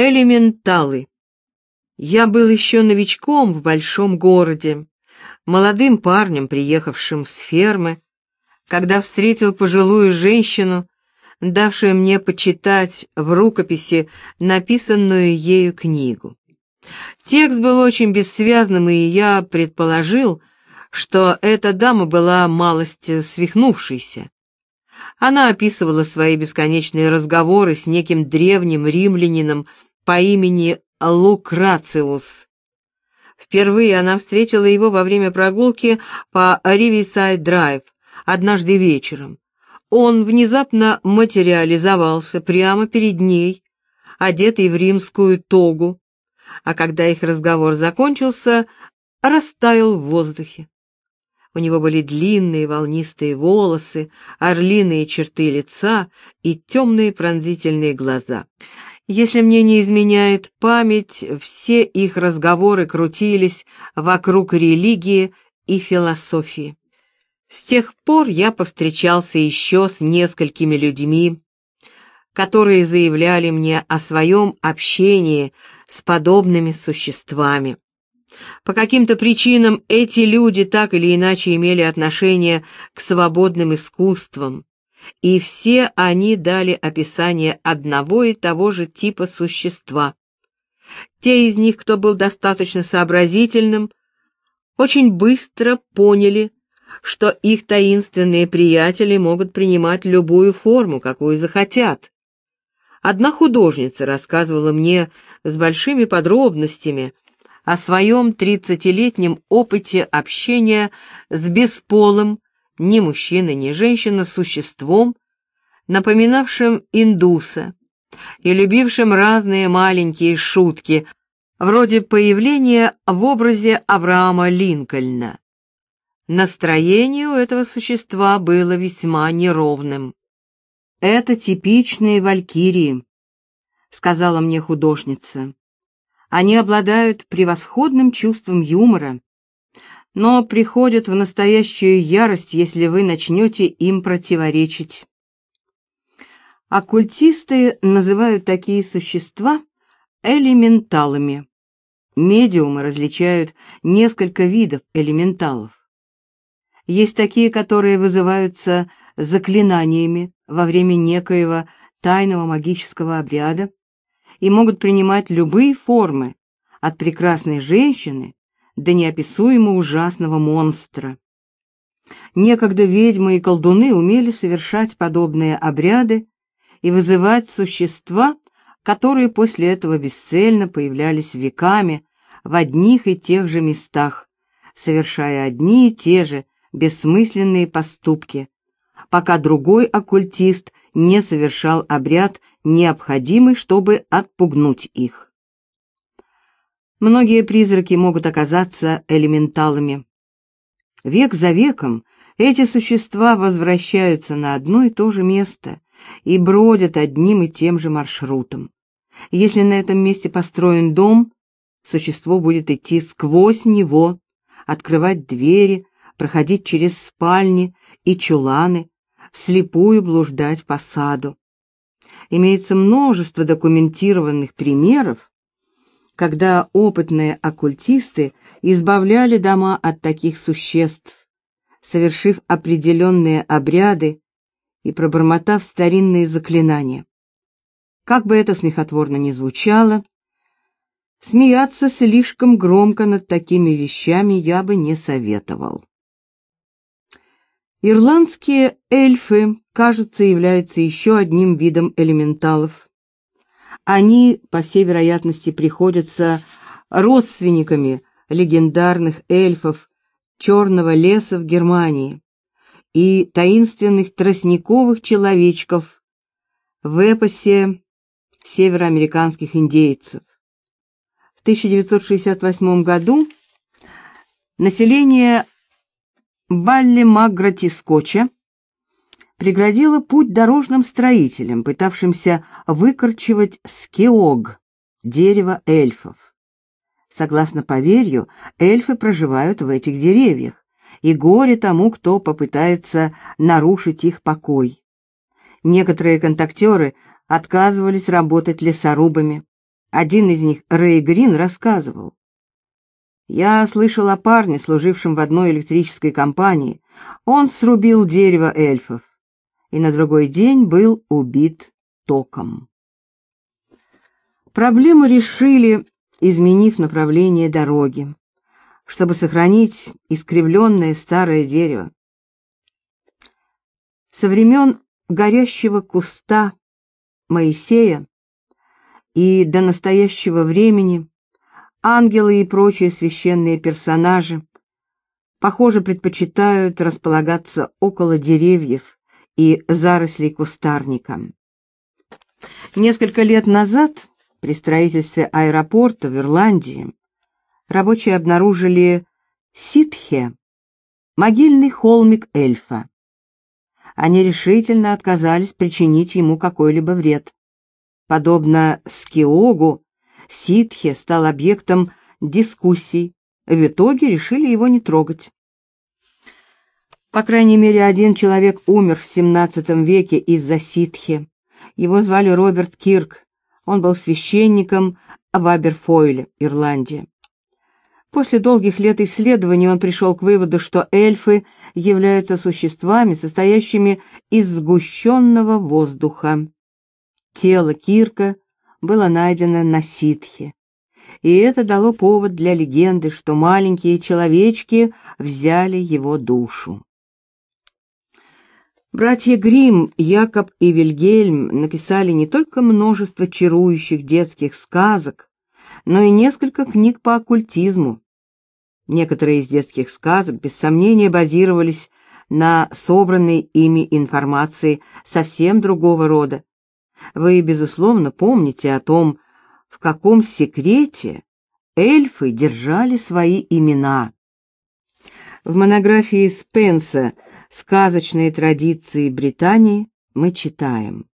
Элементалы. Я был еще новичком в большом городе, молодым парнем, приехавшим с фермы, когда встретил пожилую женщину, давшую мне почитать в рукописи написанную ею книгу. Текст был очень бессвязным, и я предположил, что эта дама была малость свихнувшейся. Она описывала свои бесконечные разговоры с неким древним римлянином по имени Лукрациус. Впервые она встретила его во время прогулки по Ривисайд-драйв однажды вечером. Он внезапно материализовался прямо перед ней, одетый в римскую тогу, а когда их разговор закончился, растаял в воздухе. У него были длинные волнистые волосы, орлиные черты лица и темные пронзительные глаза. Если мне не изменяет память, все их разговоры крутились вокруг религии и философии. С тех пор я повстречался еще с несколькими людьми, которые заявляли мне о своем общении с подобными существами. По каким-то причинам эти люди так или иначе имели отношение к свободным искусствам, и все они дали описание одного и того же типа существа. Те из них, кто был достаточно сообразительным, очень быстро поняли, что их таинственные приятели могут принимать любую форму, какую захотят. Одна художница рассказывала мне с большими подробностями о своем тридцатилетнем опыте общения с бесполым, ни мужчина, ни женщина, существом, напоминавшим индуса и любившим разные маленькие шутки, вроде появления в образе Авраама Линкольна. Настроение у этого существа было весьма неровным. «Это типичные валькирии», — сказала мне художница. «Они обладают превосходным чувством юмора, но приходят в настоящую ярость, если вы начнете им противоречить». Оккультисты называют такие существа элементалами. Медиумы различают несколько видов элементалов. Есть такие, которые вызываются заклинаниями во время некоего тайного магического обряда и могут принимать любые формы, от прекрасной женщины до неописуемо ужасного монстра. Некогда ведьмы и колдуны умели совершать подобные обряды и вызывать существа, которые после этого бесцельно появлялись веками в одних и тех же местах, совершая одни и те же бессмысленные поступки, пока другой оккультист не совершал обряд, необходимый, чтобы отпугнуть их. Многие призраки могут оказаться элементалами. Век за веком эти существа возвращаются на одно и то же место и бродят одним и тем же маршрутом. Если на этом месте построен дом, существо будет идти сквозь него, открывать двери, проходить через спальни и чуланы, слепую блуждать по саду. Имеется множество документированных примеров, когда опытные оккультисты избавляли дома от таких существ, совершив определенные обряды и пробормотав старинные заклинания. Как бы это смехотворно ни звучало, смеяться слишком громко над такими вещами я бы не советовал. Ирландские эльфы, кажется, являются еще одним видом элементалов. Они, по всей вероятности, приходятся родственниками легендарных эльфов Черного леса в Германии и таинственных тростниковых человечков в эпосе североамериканских индейцев. В 1968 году население Балли Маграти Скотча преградила путь дорожным строителям, пытавшимся выкорчевать скеог, дерево эльфов. Согласно поверью, эльфы проживают в этих деревьях, и горе тому, кто попытается нарушить их покой. Некоторые контактеры отказывались работать лесорубами, Один из них, Рэй Грин, рассказывал. Я слышал о парне, служившем в одной электрической компании. Он срубил дерево эльфов и на другой день был убит током. Проблему решили, изменив направление дороги, чтобы сохранить искривленное старое дерево. Со времен горящего куста Моисея и до настоящего времени ангелы и прочие священные персонажи, похоже, предпочитают располагаться около деревьев и зарослей кустарника. Несколько лет назад при строительстве аэропорта в Ирландии рабочие обнаружили ситхе, могильный холмик эльфа. Они решительно отказались причинить ему какой-либо вред. Подобно Скиогу, Ситхе стал объектом дискуссий. В итоге решили его не трогать. По крайней мере, один человек умер в XVII веке из-за ситхи. Его звали Роберт Кирк. Он был священником в Аберфойле, Ирландия. После долгих лет исследований он пришел к выводу, что эльфы являются существами, состоящими из сгущенного воздуха. Тело Кирка было найдено на ситхе. И это дало повод для легенды, что маленькие человечки взяли его душу. Братья Гримм, Якоб и Вильгельм написали не только множество чарующих детских сказок, но и несколько книг по оккультизму. Некоторые из детских сказок, без сомнения, базировались на собранной ими информации совсем другого рода, вы, безусловно, помните о том, в каком секрете эльфы держали свои имена. В монографии Спенса «Сказочные традиции Британии» мы читаем.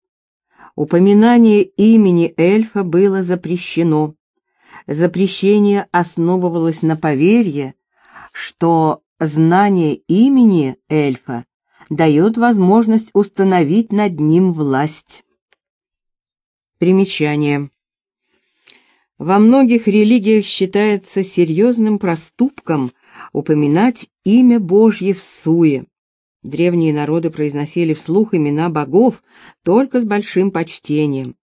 Упоминание имени эльфа было запрещено. Запрещение основывалось на поверье, что знание имени эльфа дает возможность установить над ним власть. Примечание. Во многих религиях считается серьезным проступком упоминать имя Божье в суе. Древние народы произносили вслух имена богов только с большим почтением.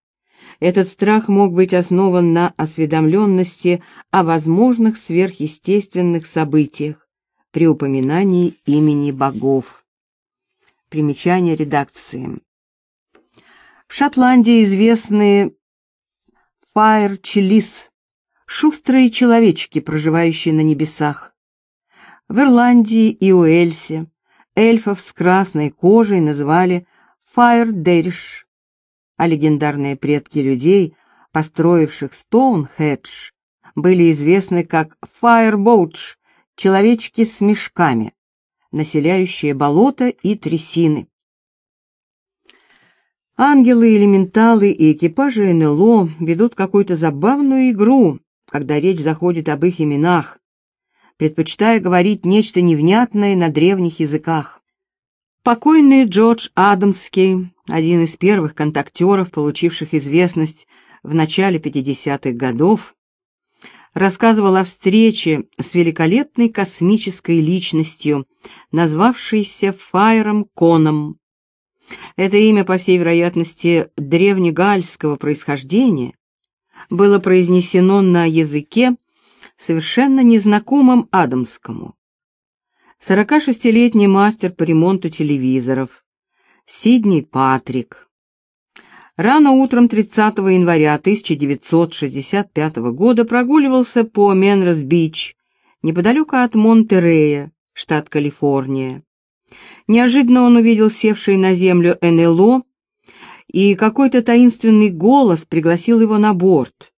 Этот страх мог быть основан на осведомленности о возможных сверхъестественных событиях при упоминании имени богов. Примечание редакции. В Шотландии известны фаер-челис, шустрые человечки, проживающие на небесах. В Ирландии и Уэльсе эльфов с красной кожей называли фаер-дэриш, а легендарные предки людей, построивших Стоунхедж, были известны как фаер-боудж, человечки с мешками, населяющие болота и трясины. Ангелы, элементалы и экипажи НЛО ведут какую-то забавную игру, когда речь заходит об их именах, предпочитая говорить нечто невнятное на древних языках. Покойный Джордж Адамский, один из первых контактеров, получивших известность в начале 50-х годов, рассказывал о встрече с великолепной космической личностью, назвавшейся Файром Коном. Это имя, по всей вероятности, древнегальского происхождения, было произнесено на языке, совершенно незнакомом Адамскому. 46-летний мастер по ремонту телевизоров, Сидней Патрик. Рано утром 30 января 1965 года прогуливался по Менрос-Бич, неподалеку от Монтерея, штат Калифорния. Неожиданно он увидел севший на землю НЛО, и какой-то таинственный голос пригласил его на борт.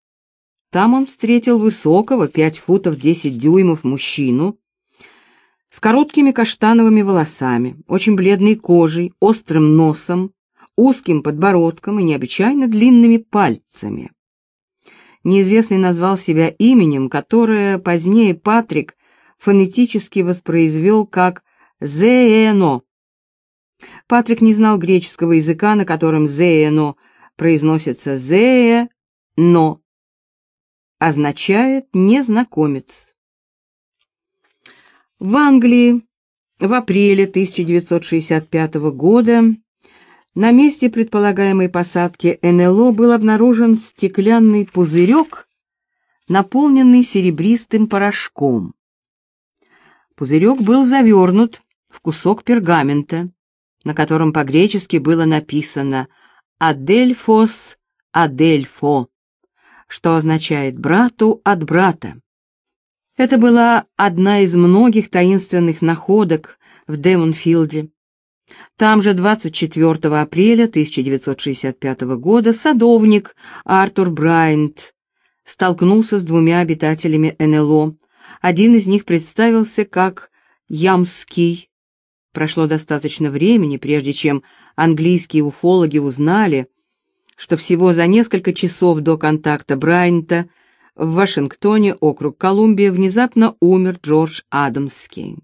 Там он встретил высокого, пять футов десять дюймов, мужчину с короткими каштановыми волосами, очень бледной кожей, острым носом, узким подбородком и необычайно длинными пальцами. Неизвестный назвал себя именем, которое позднее Патрик фонетически воспроизвел как Зеэно. Патрик не знал греческого языка, на котором Зеэно произносится Зеэно. Означает незнакомец. В Англии в апреле 1965 года на месте предполагаемой посадки НЛО был обнаружен стеклянный пузырек, наполненный серебристым порошком. Пузырек был завернут в кусок пергамента, на котором по-гречески было написано «Адельфос Адельфо», что означает «брату от брата». Это была одна из многих таинственных находок в Демонфилде. Там же 24 апреля 1965 года садовник Артур Брайант столкнулся с двумя обитателями НЛО. Один из них представился как Ямский. Прошло достаточно времени, прежде чем английские уфологи узнали, что всего за несколько часов до контакта Брайанта в Вашингтоне, округ Колумбия, внезапно умер Джордж Адамский.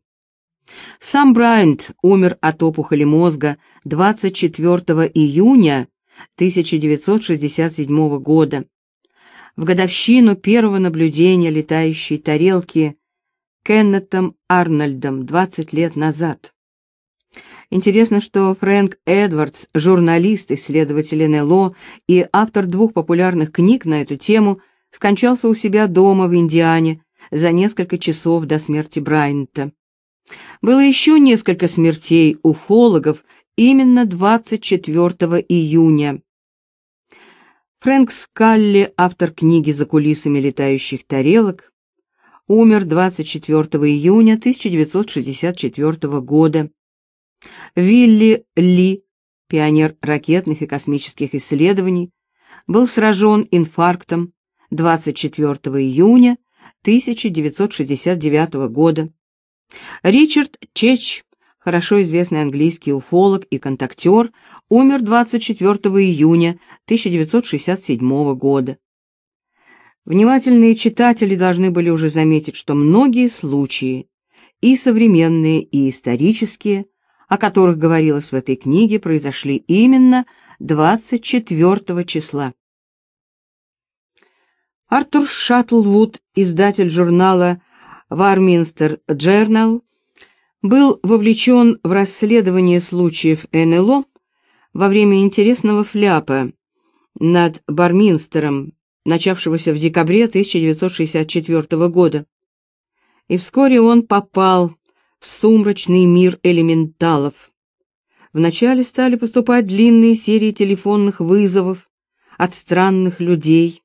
Сам Брайант умер от опухоли мозга 24 июня 1967 года, в годовщину первого наблюдения летающей тарелки Кеннетом Арнольдом 20 лет назад. Интересно, что Фрэнк Эдвардс, журналист, исследователь НЛО и автор двух популярных книг на эту тему – скончался у себя дома в Индиане за несколько часов до смерти Брайанта. Было еще несколько смертей уфологов именно 24 июня. Фрэнк Скалли, автор книги «За кулисами летающих тарелок», умер 24 июня 1964 года. Вилли Ли, пионер ракетных и космических исследований, был сражен инфарктом 24 июня 1969 года. Ричард Чеч, хорошо известный английский уфолог и контактер, умер 24 июня 1967 года. Внимательные читатели должны были уже заметить, что многие случаи, и современные, и исторические, о которых говорилось в этой книге, произошли именно 24 числа. Артур Шаттлвуд, издатель журнала «Варминстер Джернал», был вовлечен в расследование случаев НЛО во время интересного фляпа над Барминстером, начавшегося в декабре 1964 года. И вскоре он попал в сумрачный мир элементалов. Вначале стали поступать длинные серии телефонных вызовов от странных людей,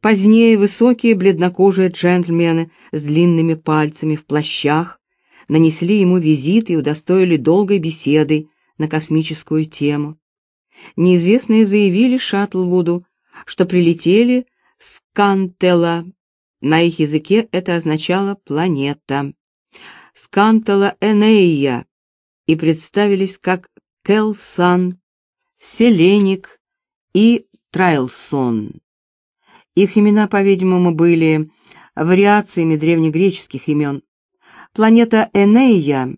Позднее высокие бледнокожие джентльмены с длинными пальцами в плащах нанесли ему визит и удостоили долгой беседы на космическую тему. Неизвестные заявили Шаттлвуду, что прилетели с Кантела. На их языке это означало «планета». Скантела Энея и представились как Келсан, Селеник и Трайлсон. Их имена, по-видимому, были вариациями древнегреческих имен. Планета Энея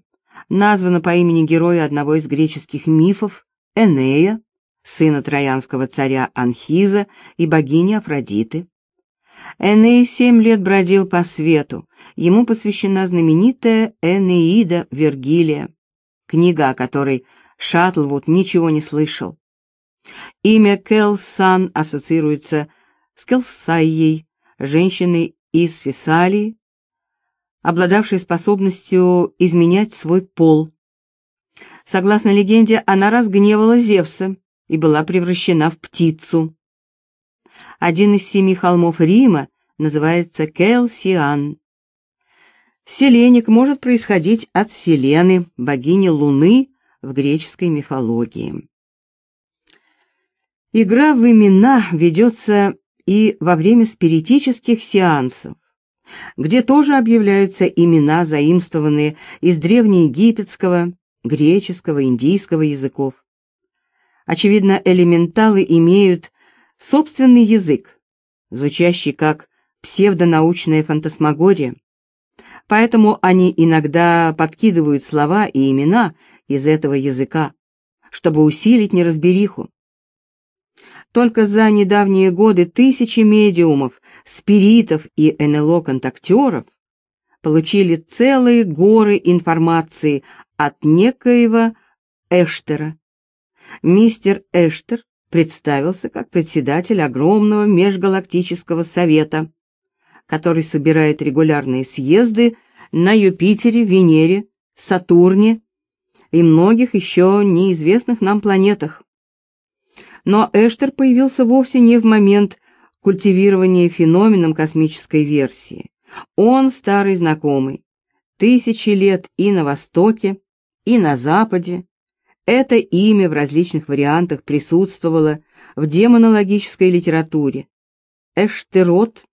названа по имени героя одного из греческих мифов Энея, сына троянского царя Анхиза и богини Афродиты. Эней семь лет бродил по свету. Ему посвящена знаменитая Энеида Вергилия, книга, о которой Шаттлвуд ничего не слышал. Имя Келсан ассоциируется с Келсайей, женщиной из Фессалии, обладавшей способностью изменять свой пол. Согласно легенде, она разгневала Зевса и была превращена в птицу. Один из семи холмов Рима называется Келсиан. Селеник может происходить от Селены, богини Луны в греческой мифологии. Игра в имена ведется и во время спиритических сеансов, где тоже объявляются имена, заимствованные из древнеегипетского, греческого, индийского языков. Очевидно, элементалы имеют собственный язык, звучащий как псевдонаучная фантасмагория. Поэтому они иногда подкидывают слова и имена из этого языка, чтобы усилить неразбериху. Только за недавние годы тысячи медиумов, спиритов и НЛО-контактеров получили целые горы информации от некоего Эштера. Мистер Эштер представился как председатель огромного межгалактического совета, который собирает регулярные съезды на Юпитере, Венере, Сатурне и многих еще неизвестных нам планетах. Но Эштер появился вовсе не в момент культивирования феноменом космической версии. Он старый знакомый. Тысячи лет и на Востоке, и на Западе. Это имя в различных вариантах присутствовало в демонологической литературе. Эштерот,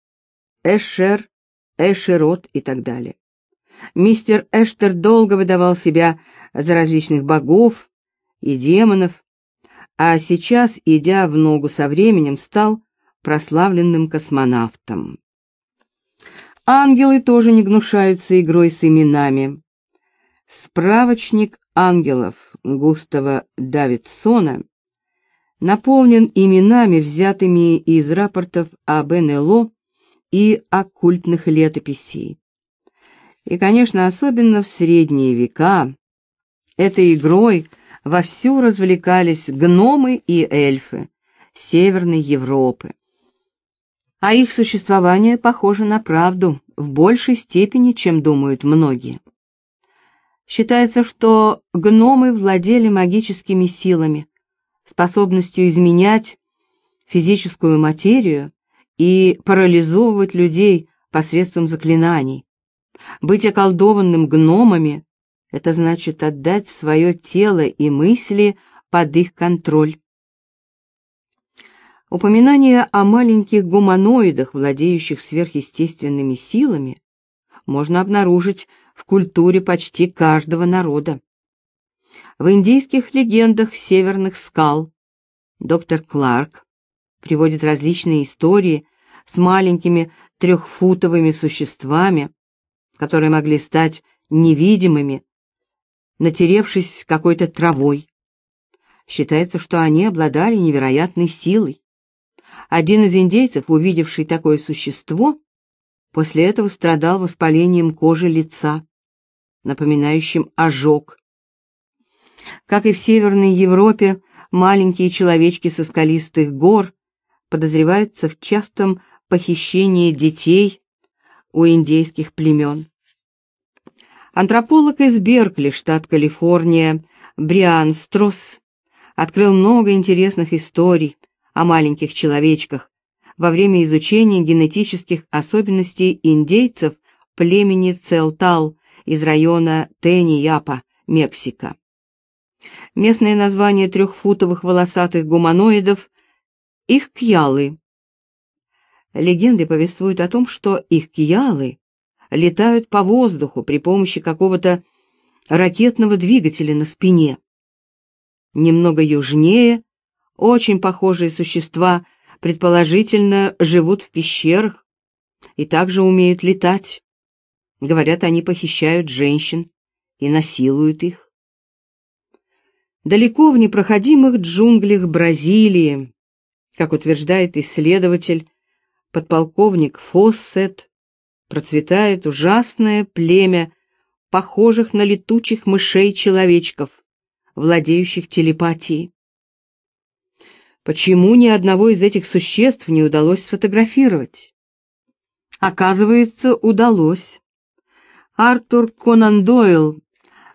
Эшер, Эшерот и так далее. Мистер Эштер долго выдавал себя за различных богов и демонов, а сейчас, идя в ногу со временем, стал прославленным космонавтом. Ангелы тоже не гнушаются игрой с именами. Справочник ангелов Густава Давидсона наполнен именами, взятыми из рапортов об НЛО и оккультных летописей. И, конечно, особенно в средние века этой игрой вовсю развлекались гномы и эльфы Северной Европы. А их существование похоже на правду в большей степени, чем думают многие. Считается, что гномы владели магическими силами, способностью изменять физическую материю и парализовывать людей посредством заклинаний. Быть околдованным гномами — это значит отдать свое тело и мысли под их контроль. Упоминание о маленьких гуманоидах, владеющих сверхъестественными силами, можно обнаружить в культуре почти каждого народа. В индийских легендах северных скал доктор Кларк приводит различные истории с маленькими трехфутовыми существами, которые могли стать невидимыми, натеревшись какой-то травой. Считается, что они обладали невероятной силой. Один из индейцев, увидевший такое существо, после этого страдал воспалением кожи лица, напоминающим ожог. Как и в Северной Европе, маленькие человечки со скалистых гор подозреваются в частом похищении детей у индейских племен. Антрополог из Беркли, штат Калифорния, Бриан Стросс, открыл много интересных историй о маленьких человечках во время изучения генетических особенностей индейцев племени Целтал из района Тени-Япа, Мексика. Местное название трехфутовых волосатых гуманоидов – их кьялы, Легенды повествуют о том, что их киялы летают по воздуху при помощи какого-то ракетного двигателя на спине. Немного южнее очень похожие существа предположительно живут в пещерах и также умеют летать. Говорят, они похищают женщин и насилуют их. Далеко в непроходимых джунглях Бразилии, как утверждает исследователь подполковник Фоссет, процветает ужасное племя похожих на летучих мышей-человечков, владеющих телепатией. Почему ни одного из этих существ не удалось сфотографировать? Оказывается, удалось. Артур Конан Дойл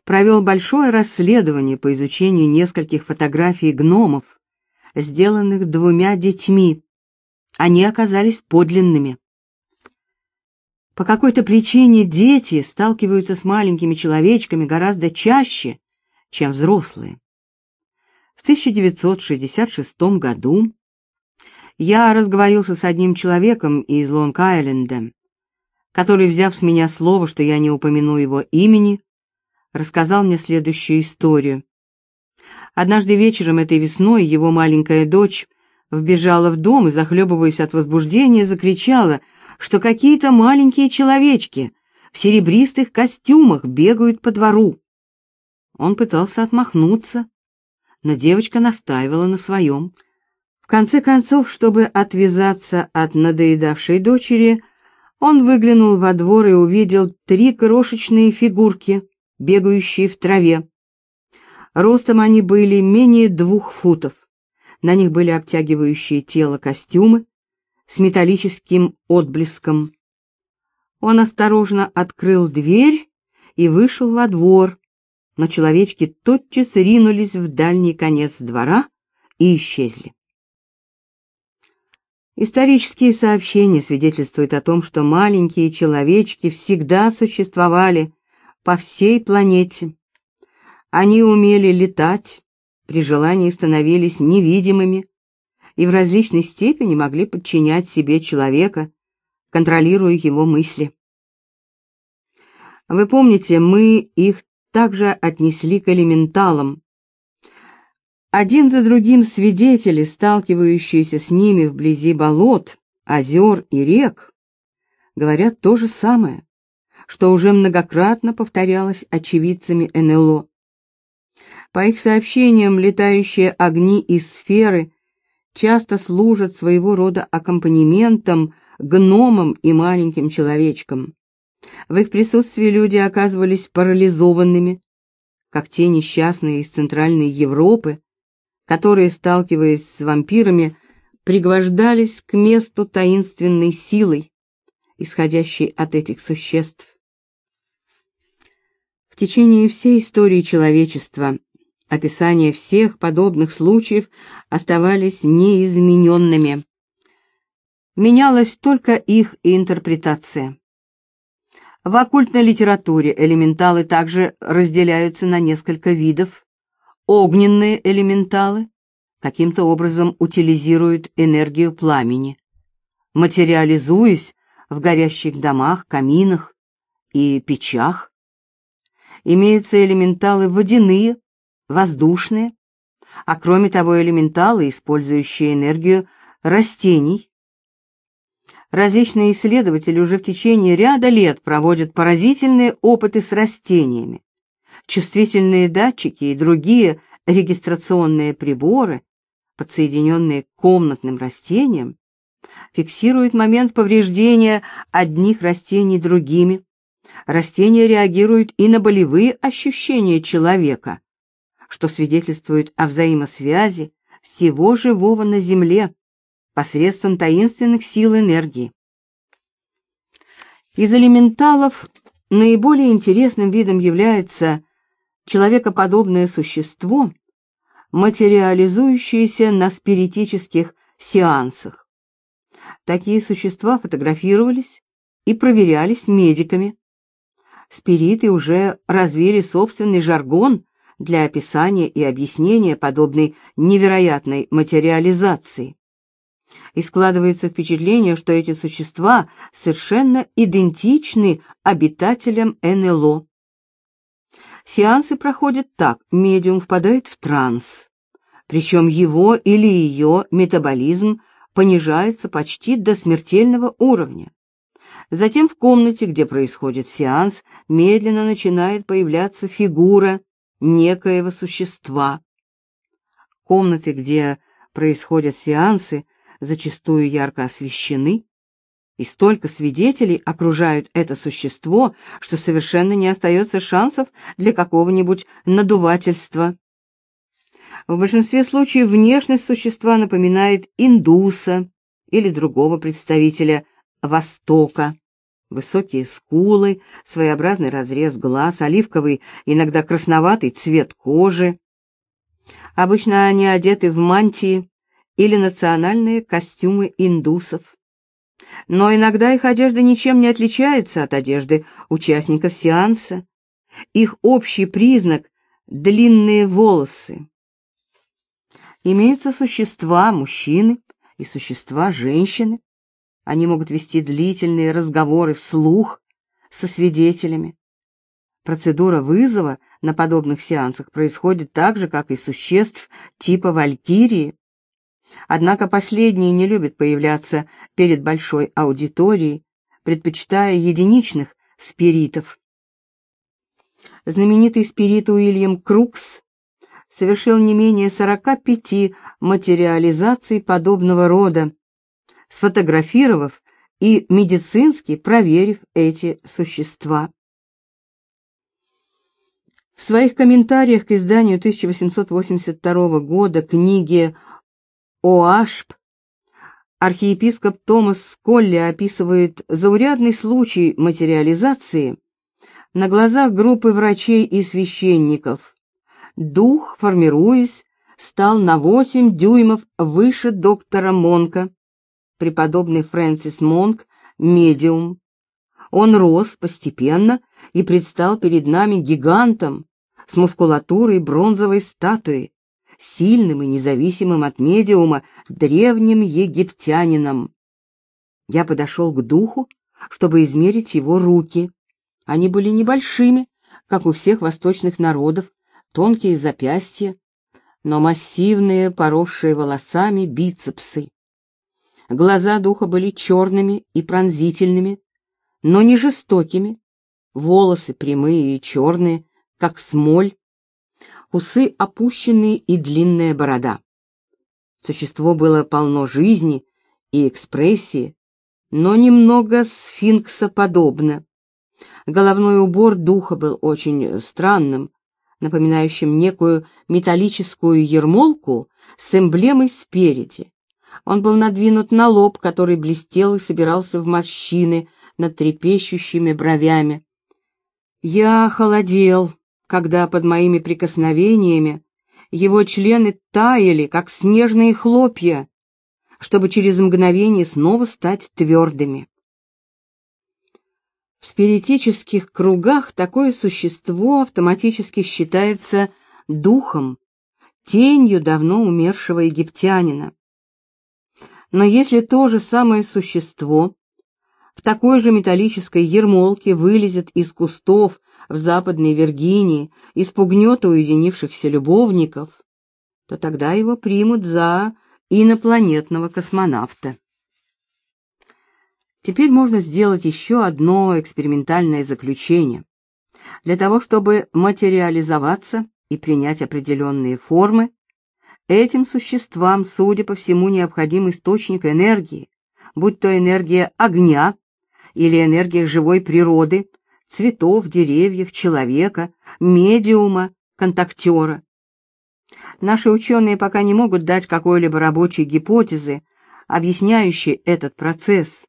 провел большое расследование по изучению нескольких фотографий гномов, сделанных двумя детьми, они оказались подлинными. По какой-то причине дети сталкиваются с маленькими человечками гораздо чаще, чем взрослые. В 1966 году я разговорился с одним человеком из Лонг-Айленда, который, взяв с меня слово, что я не упомяну его имени, рассказал мне следующую историю. Однажды вечером этой весной его маленькая дочь вбежала в дом и, захлебываясь от возбуждения, закричала, что какие-то маленькие человечки в серебристых костюмах бегают по двору. Он пытался отмахнуться, но девочка настаивала на своем. В конце концов, чтобы отвязаться от надоедавшей дочери, он выглянул во двор и увидел три крошечные фигурки, бегающие в траве. Ростом они были менее двух футов. На них были обтягивающие тело костюмы с металлическим отблеском. Он осторожно открыл дверь и вышел во двор, но человечки тотчас ринулись в дальний конец двора и исчезли. Исторические сообщения свидетельствуют о том, что маленькие человечки всегда существовали по всей планете. Они умели летать, при желании становились невидимыми и в различной степени могли подчинять себе человека, контролируя его мысли. Вы помните, мы их также отнесли к элементалам, один за другим свидетели, сталкивающиеся с ними вблизи болот, озер и рек, говорят то же самое, что уже многократно повторялось очевидцами НЛО. По их сообщениям, летающие огни и сферы часто служат своего рода аккомпанементом гномам и маленьким человечкам. В их присутствии люди оказывались парализованными, как те несчастные из Центральной Европы, которые, сталкиваясь с вампирами, пригвождались к месту таинственной силой, исходящей от этих существ. В течение всей истории человечества описания всех подобных случаев оставались неизмененными. Менялась только их интерпретация. В оккультной литературе элементалы также разделяются на несколько видов, Огненные элементалы каким-то образом утилизируют энергию пламени, материализуясь в горящих домах, каминах и печах. Имеются элементалы водяные, воздушные, а кроме того элементалы, использующие энергию растений. Различные исследователи уже в течение ряда лет проводят поразительные опыты с растениями, чувствительные датчики и другие регистрационные приборы, подсоединенные к комнатным растениям, фиксируют момент повреждения одних растений другими. Растения реагируют и на болевые ощущения человека, что свидетельствует о взаимосвязи всего живого на Земле посредством таинственных сил энергии. Из элементалов наиболее интересным видом является человекоподобное существо, материализующееся на спиритических сеансах. Такие существа фотографировались и проверялись медиками. Спириты уже развили собственный жаргон для описания и объяснения подобной невероятной материализации. И складывается впечатление, что эти существа совершенно идентичны обитателям НЛО. Сеансы проходят так: медиум впадает в транс, причем его или ее метаболизм понижается почти до смертельного уровня. Затем в комнате, где происходит сеанс, медленно начинает появляться фигура некоего существа. Комнаты, где происходят сеансы, зачастую ярко освещены, и столько свидетелей окружают это существо, что совершенно не остается шансов для какого-нибудь надувательства. В большинстве случаев внешность существа напоминает индуса или другого представителя Востока. Высокие скулы, своеобразный разрез глаз, оливковый, иногда красноватый цвет кожи. Обычно они одеты в мантии или национальные костюмы индусов но иногда их одежда ничем не отличается от одежды участников сеанса. Их общий признак — длинные волосы. Имеются существа, мужчины и существа, женщины. Они могут вести длительные разговоры вслух со свидетелями. Процедура вызова на подобных сеансах происходит так же, как и существ типа валькирии. Однако последние не любят появляться перед большой аудиторией, предпочитая единичных спиритов. Знаменитый спирит Уильям Крукс совершил не менее 45 материализаций подобного рода, сфотографировав и медицински проверив эти существа. В своих комментариях к изданию 1882 года книги «Оашп» архиепископ Томас Сколли описывает заурядный случай материализации на глазах группы врачей и священников. Дух, формируясь, стал на 8 дюймов выше доктора Монка, преподобный Фрэнсис Монк, медиум. Он рос постепенно и предстал перед нами гигантом, с мускулатурой бронзовой статуи, сильным и независимым от медиума древним египтянином. Я подошел к духу, чтобы измерить его руки. Они были небольшими, как у всех восточных народов, тонкие запястья, но массивные, поросшие волосами бицепсы. Глаза духа были черными и пронзительными, но не жестокими. Волосы прямые и черные, как смоль, усы опущенные и длинная борода. Существо было полно жизни и экспрессии, но немного сфинксоподобно. Головной убор духа был очень странным, напоминающим некую металлическую ермолку с эмблемой спереди. Он был надвинут на лоб, который блестел и собирался в морщины над трепещущими бровями. Я холодел, когда под моими прикосновениями его члены таяли, как снежные хлопья, чтобы через мгновение снова стать твердыми. В спиритических кругах такое существо автоматически считается духом, тенью давно умершего египтянина. Но если то же самое существо в такой же металлической ермолке вылезет из кустов в Западной Виргинии и спугнет уединившихся любовников, то тогда его примут за инопланетного космонавта. Теперь можно сделать еще одно экспериментальное заключение. Для того, чтобы материализоваться и принять определенные формы, этим существам, судя по всему, необходим источник энергии, будь то энергия огня или энергия живой природы, цветов, деревьев, человека, медиума, контактера. Наши ученые пока не могут дать какой-либо рабочей гипотезы, объясняющей этот процесс.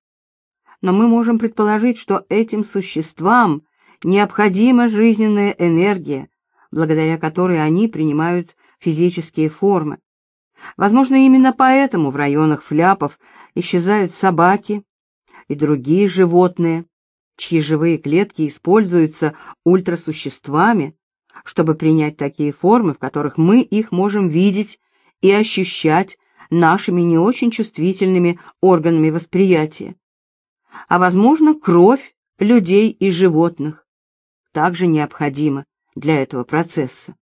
Но мы можем предположить, что этим существам необходима жизненная энергия, благодаря которой они принимают физические формы. Возможно, именно поэтому в районах фляпов исчезают собаки и другие животные, чьи живые клетки используются ультрасуществами, чтобы принять такие формы, в которых мы их можем видеть и ощущать нашими не очень чувствительными органами восприятия. А, возможно, кровь людей и животных также необходима для этого процесса.